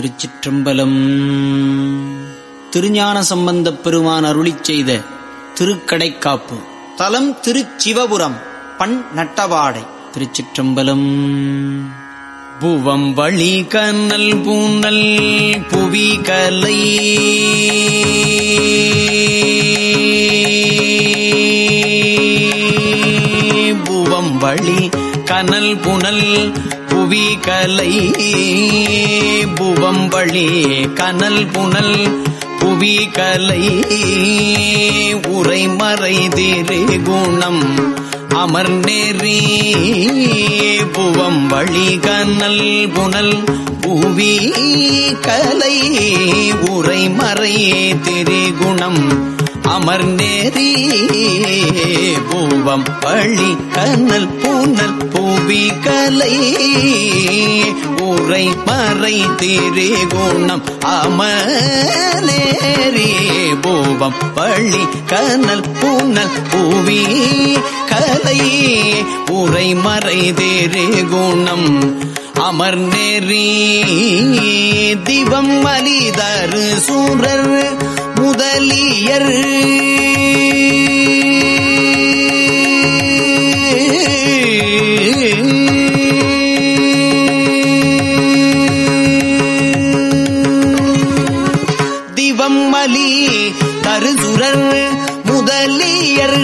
திருச்சிற்றம்பலம். திருஞான சம்பந்தப் பெருமான் அருளி செய்த திருக்கடைக்காப்பு. தலம் திருச்சிவபுரம் பண் நட்டவாடை திருச்சிற்றம்பலம். புவம் வழி கண்ணல் பூனல் புவி கலை. புவம் வழி கனல் புனல் புவி கலை புவம்பழி கனல் புனல் புவி கலை உரைமறை திரு குணம் அமர் நெறி புவம்பழி கனல் புனல் புவி கலை உரைமறை திரிகுணம் குணம். நேரி பூவம் பழி கண்ணல் பூனல் பூவி கலை. உரை மறை திரு குணம் அமநேரி பூவம் பழி கண்ணல் பூனல் பூவி கலை. உரை மறை திரு குணம் அமர் நெறி திவம் மலிதரு சூரர். முதலியர். திவம் மலி தருசுரர் முதலியர்.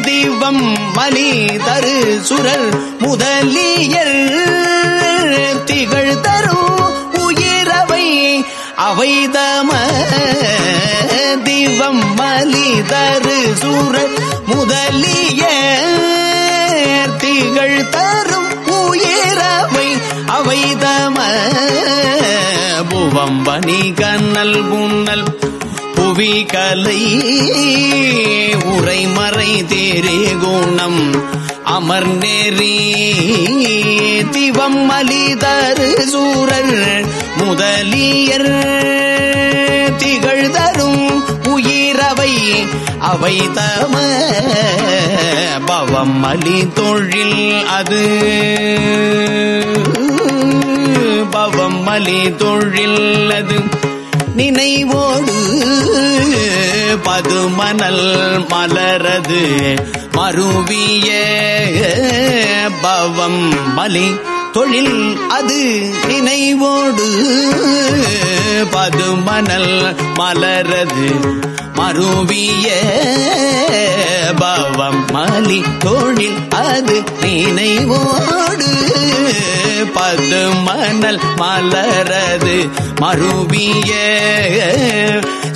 திவம் மலி தருசுரர் முதலியர். திகழ் தரும் அவைதம திவம் மலிதரு சூர முதலிய திகழ் தரும் உயரவை அவைதம புவம் பனி கண்ணல் புன்னல் புவி கலை உரைமறை தேரே குணம் அமர் நெறி திவம் மலிதரு சூரர் முதலியர் அவை தம பவம் அலி தொழில் அது. பவம் அலி தொழில் அது. நினைவோடு பதுமணல் மலரது மருவிய பவம் மலி தொழில் அது. நினைவோடு பதுமணல் மலரது மருவிய பவம் மலி தொழில் அது நினைவோடு பது மணல் மலரது மருவிய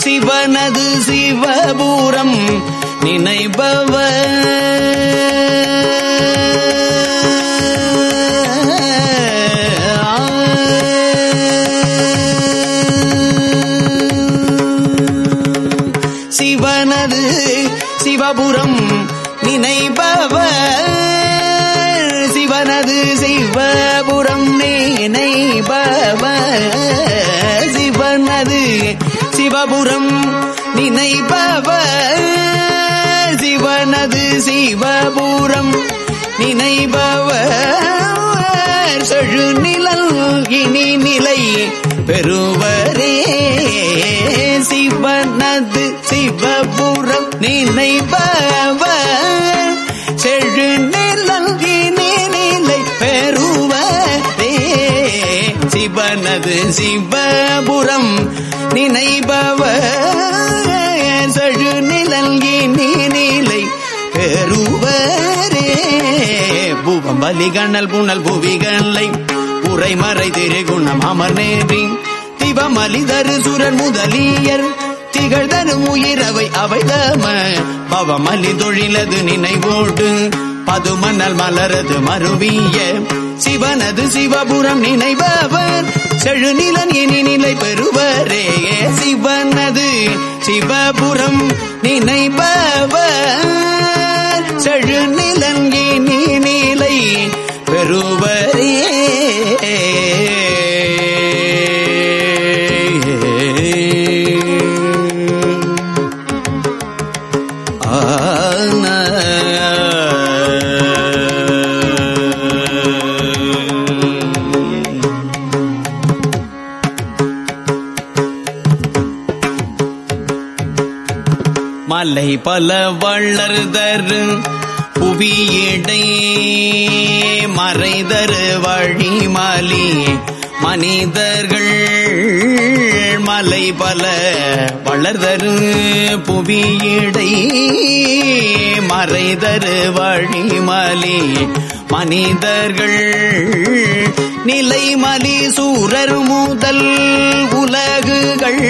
சிவனது சிவபூரம் நினைபவ சிவபுரம் நினைபவர். சிவனது சிவபுரம் நினைபவ சிவனது சிவபுரம் நினைபவ சிவனது சிவபுரம் நினைபவ செழு நிழல் இனி நிலை பெறுவரே. சிவனது சிவபுரம் நினைபவ செழு நிலங்கி இனி நிலை பெறுவரே சிவனது சிவபுரம் நினைபவ செழு நிலங்கி இனி நிலை பெறுவரே பூவம் வலிகணல் புனல் புவிகளை உரைமறை திரைகுணம் அமர் நேரி திவமலிதரு சுரன் முதலியர் திகழ்தரும் உயிரவை அவைதம. பவமலி தொழிலது நினைவோடு பதுமணல் மலரது மருவிய. சிவனது சிவபுரம் நினைபவர் செழுநிலன் இனி நிலை பெறுவரே. சிவனது சிவபுரம் நினைப பல வளர்தரு புவியடை மறைதரு வழிமலி மனிதர்கள் மலை பல வளர்தரு புவியடை மறைதரு வழிமலி மனிதர்கள் நிலைமலி சூரர் முதல் உலகுகள்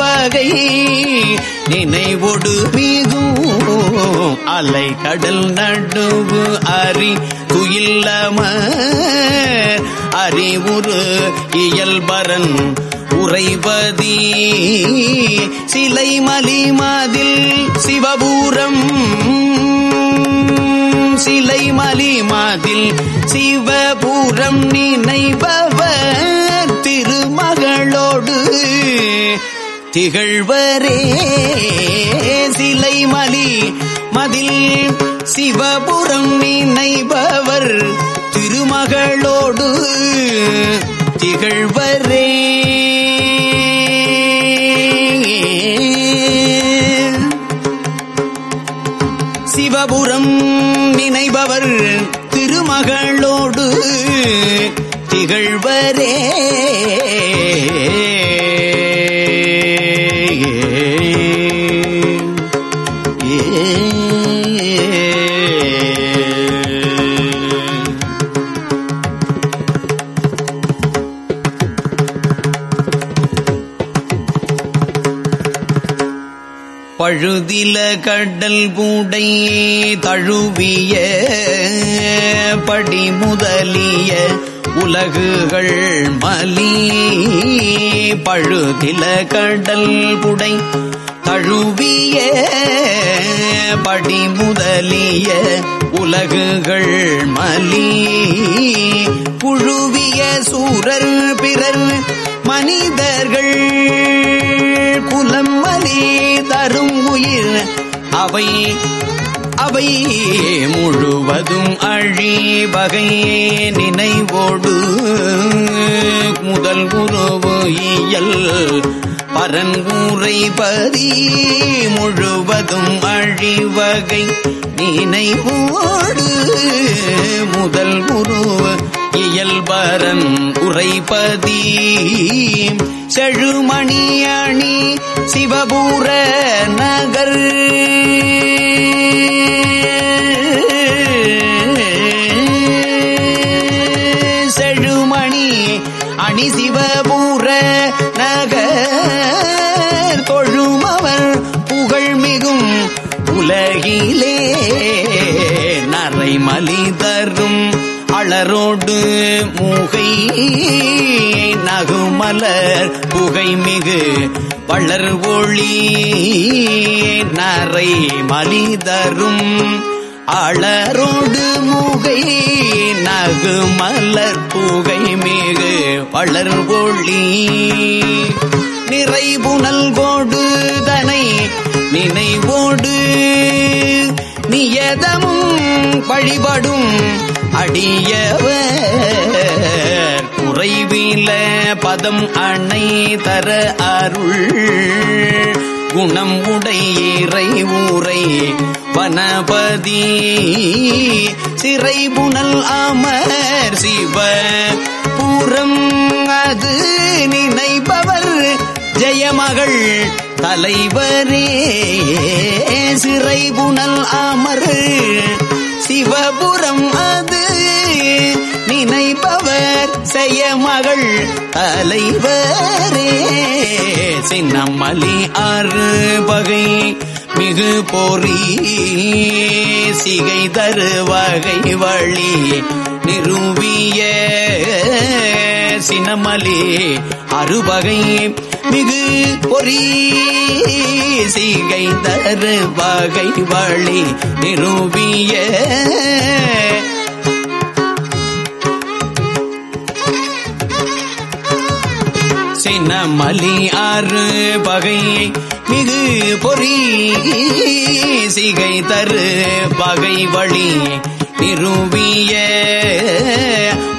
பெறுவகை நினைவொடு மிகும் அலை கடல் நடுவு அறி குயில்லம. அறிவுரு இயல்பரன் உறைவதி. சிலை மலிமாதில் சிவபூரம். சிலை மலிமாதில் சிவபூரம் நினைபவர். திகழ்வரே. சிலை மலி மதில் சிவபுரம் நினைபவர் திருமகளோடு திகழ்வ பழுதில கடல் பூடை தழுவிய படி முதலிய உலகுகள் மலி பழுதில கடல் புடை தழுவிய படி முதலிய உலகுகள் மலி புழுவிய சூரர் பிறர் மனிதர்கள் குலம் மலி தரும் உயிர். அவை அவை முழுவதும் அழி வகை நினைவோடு. முதல் உறவு இயல் பரங்கூரை பதி முழுவதும் அழிவகை நினைவோடு. முதல் உருவ இயல்பரன் உரைபதி செழுமணி அணி சிவபூர நகர். செழுமணி அணி சிவபூர நகர். தொழுமவர் புகழ் மிகும் உலகிலே நரைமலி தரும் அளரோடு மூகை நகுமலர் புகை மிகு வளர் ஒளி. நரை மலிதரும் அளரோடு முகை. நகுமலர் புகை மிகு வளர் ஒளி. நிறைபுணல் கோடு தனை நினைவோடு. நியதமும் வழிபடும் அடியவர். குறைவில பதம் அணை தர அருள். குணம் உடையிறை ஊரை வனபதி. சிறை புனல் அமர் சிவ பூரம் அது நினைப்பவர். ஜெயமகள் தலைவரே சிறை புனல் அமர். சிவபுரம் அது. நினைப்பவர் செய்ய மகள் தலைவரே. சின்னமலி ஆறு பகை மிகு பொறி சிகை தரு வகை வழி நிறுவிய. சினமலி அறுபகை மிகு பொறி சீகை தரு வகை வழி நிரூபிய. சினமலி ஆறு பகை மிகு பொறி சிகை தரு பகை வழி நிறுவிய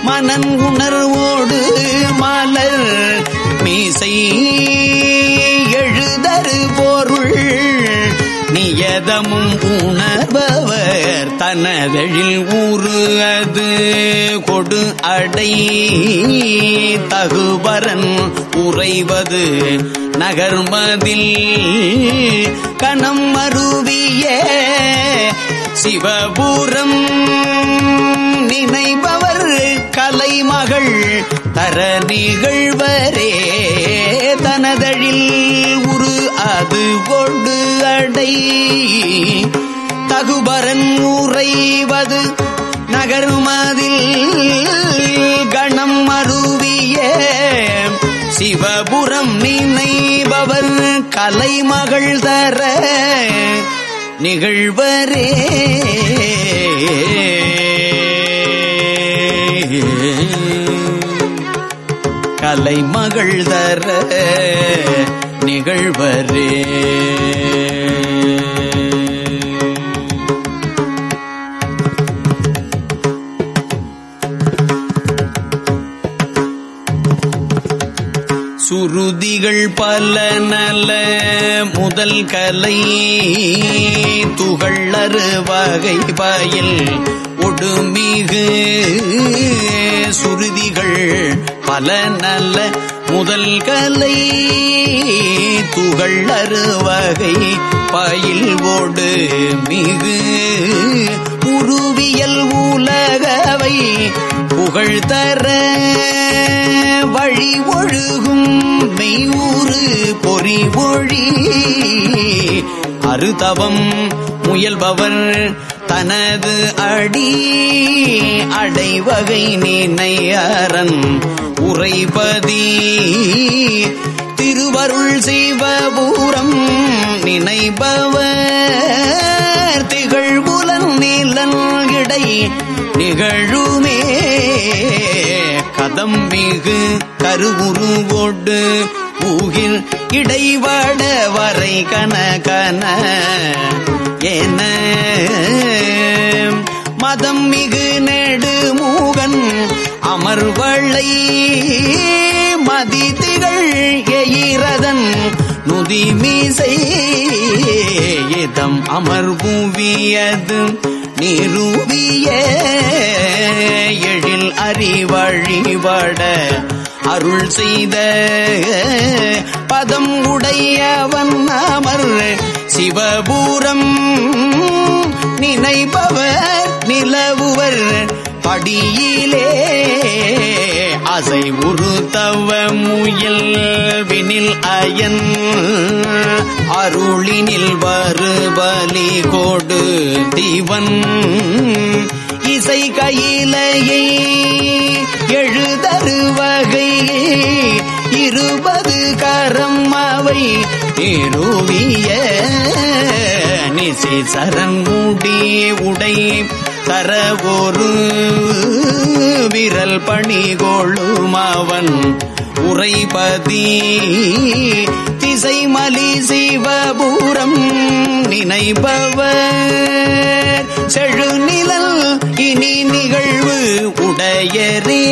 மனன் உணர்வோடு மலர் இசை எழுதரு பொருள். நியதமும் உணர்பவர் தனதெழில் ஊறு அது கொடு அடை தகுபரன் உறைவது. நகர்மதில் கணம் மருவிய சிவபுரம் நினைபவர் கலைமகள் தர நிகழ்வரே. தனதழில் உரு அது கொண்டு அடை. தகுபரன் உறைவது நகருமதில் கணம் அருவிய. சிவபுரம் நினைபவர் கலைமகள் தர நிகழ்வரே. கலைமகள் தர நிகழ்வரே. சுருதிகள் பல நல முதல் கலை துகளறு வகை பயில் ஒடுமிகு சுருதிகள் பல நல்ல முதல் கலை துகள் வகை பயில் ஓடு மிகு உருவியல் உலகவை புகழ் தர வழி ஒழுகும் மெய்வூறு பொறி ஒழி. அருதவம் முயல்பவர் தனது அடி அடைவகை நினையரன் உறைபதீ. திருவருள் சிவபூரம் நினைபவர். திகழ்வுலன் நீலன் இடை நிகழுமே. கதம் மிகு கருவுருவோடு ஊகில் இடைவட வரை கனகன கன என. மதம் மிகு நெடுமூகன் அமர்வளை மதிதிகள் எயிரதன் நுதி மீசை இதம் அமர்பூவியது நிறுவிய எழில் அறிவழிவட அருள் செய்த பதம் உடையவன் அமர். சிவபூரம் நினைப்பவர் நிலவுவர். அடியிலே அசை உறுத்தவ முயல் வினில் அயன். அருளினில் வருபலி கோடு தீவன். இசை கையிலையை எழுதருவகை இருபது கரம் அவை நிறுவிய நிசை சரங்குடி உடை தர ஒரு விரல் பணி கொள்ளும் அவன் உரைபதி திசை மலி சிவபூரம் நினைப்பவர் செழுநிழல் இனி நிகழ்வு உடையரே.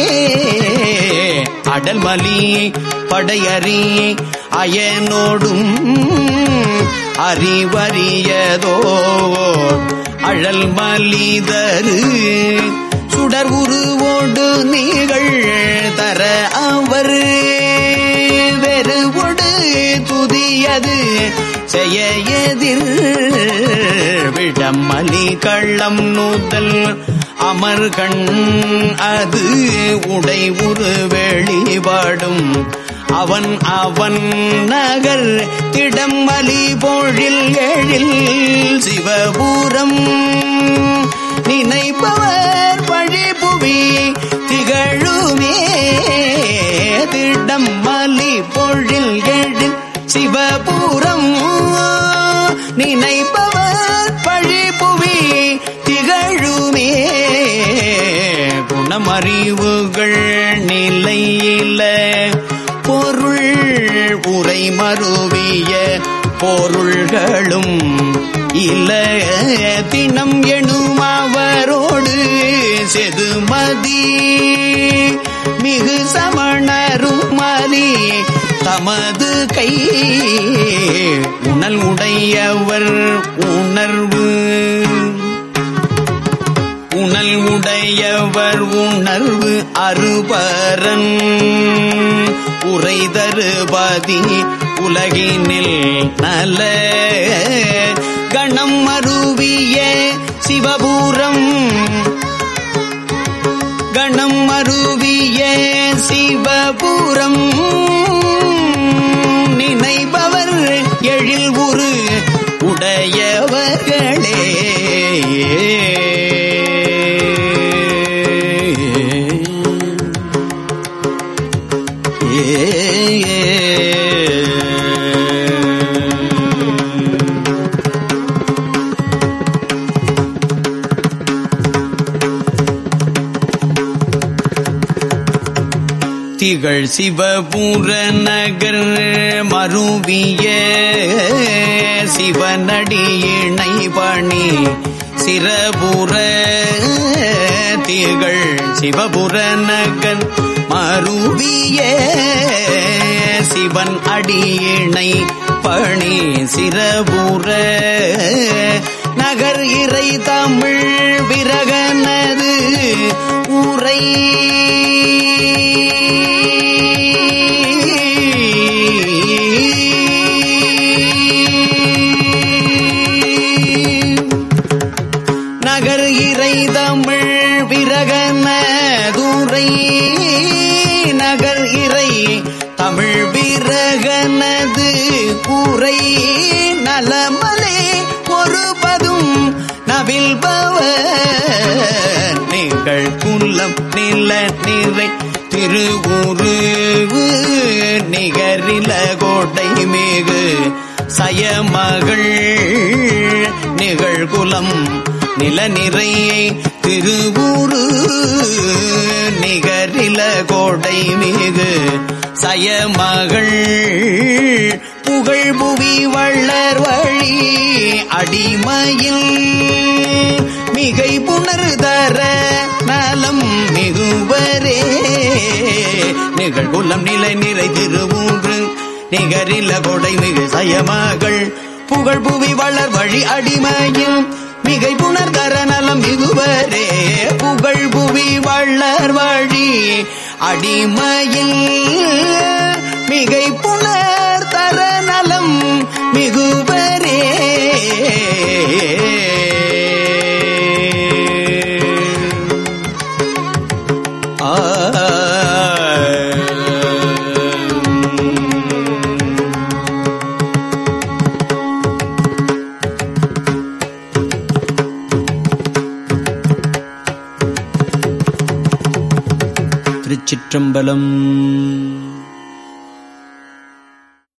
அடல்மலி படையறி அயனோடும் அறிவறியதோ. அழல் மலிதரு சுடர் உருவோடு நீங்கள் தர அவர். வெறுவோடு துதியது செய்ய எதிர் விடமலி கள்ளம் நூதல் அமர்கண் அது உடை உரு வெளிபாடும் அவன் அவன் நகர் திடம் மலி பொழில் எழில் சிவபூரம். நினைப்பவர் பழிபுவி திகழுமே திடம் மலி பொழில் எழில் சிவபூரம். நினைப்பவர் பழிபுவி திகழுமே குணமறிவுகள் நிலையில உரை மருவிய பொருள்களும் இல்ல தினம் எனும் அவரோடு செதுமதி. மிகு சமணரும் மலி தமது கை உணல் உடையவர் உணர்வு. உணல் உடையவர் உணர்வு அறுபரன். உரை தருபதி உலகினில் நல கணம் அருவிய சிவபூரம் திகழ் சிவபுர நகர் மருவிய சிவனடியினை பணி. சிறபுர திகழ் சிவபுர நகர் மருவிய சிவன் அடியினை பணி. சிறபுர நகர் இறை தமிழ் விரகனது உரை. நில நிறை திருவுரு நிகரில கோட்டை மேகு சயமகள் நிகழ்குலம் நில நிறையை திருவுரு நிகரில கோடை மிகு சயமகள் புகழ் புவி வள்ளர் வழி அடிமையில் மிகை புணர்தர நலம் மிகுவரே. நிகழ்குலம் நிலை நிறை திருவூன்று நிகரில கொடை மிகு சயமகள் புகழ் புவி வளர் வழி அடிமையும் மிகை புணர்தர நலம் மிகுவரே. புகழ் புவி வள்ளர் வழி அடிமையில் மிகை புணர் மிகுவரே திருச்சிற்றம்பலம்.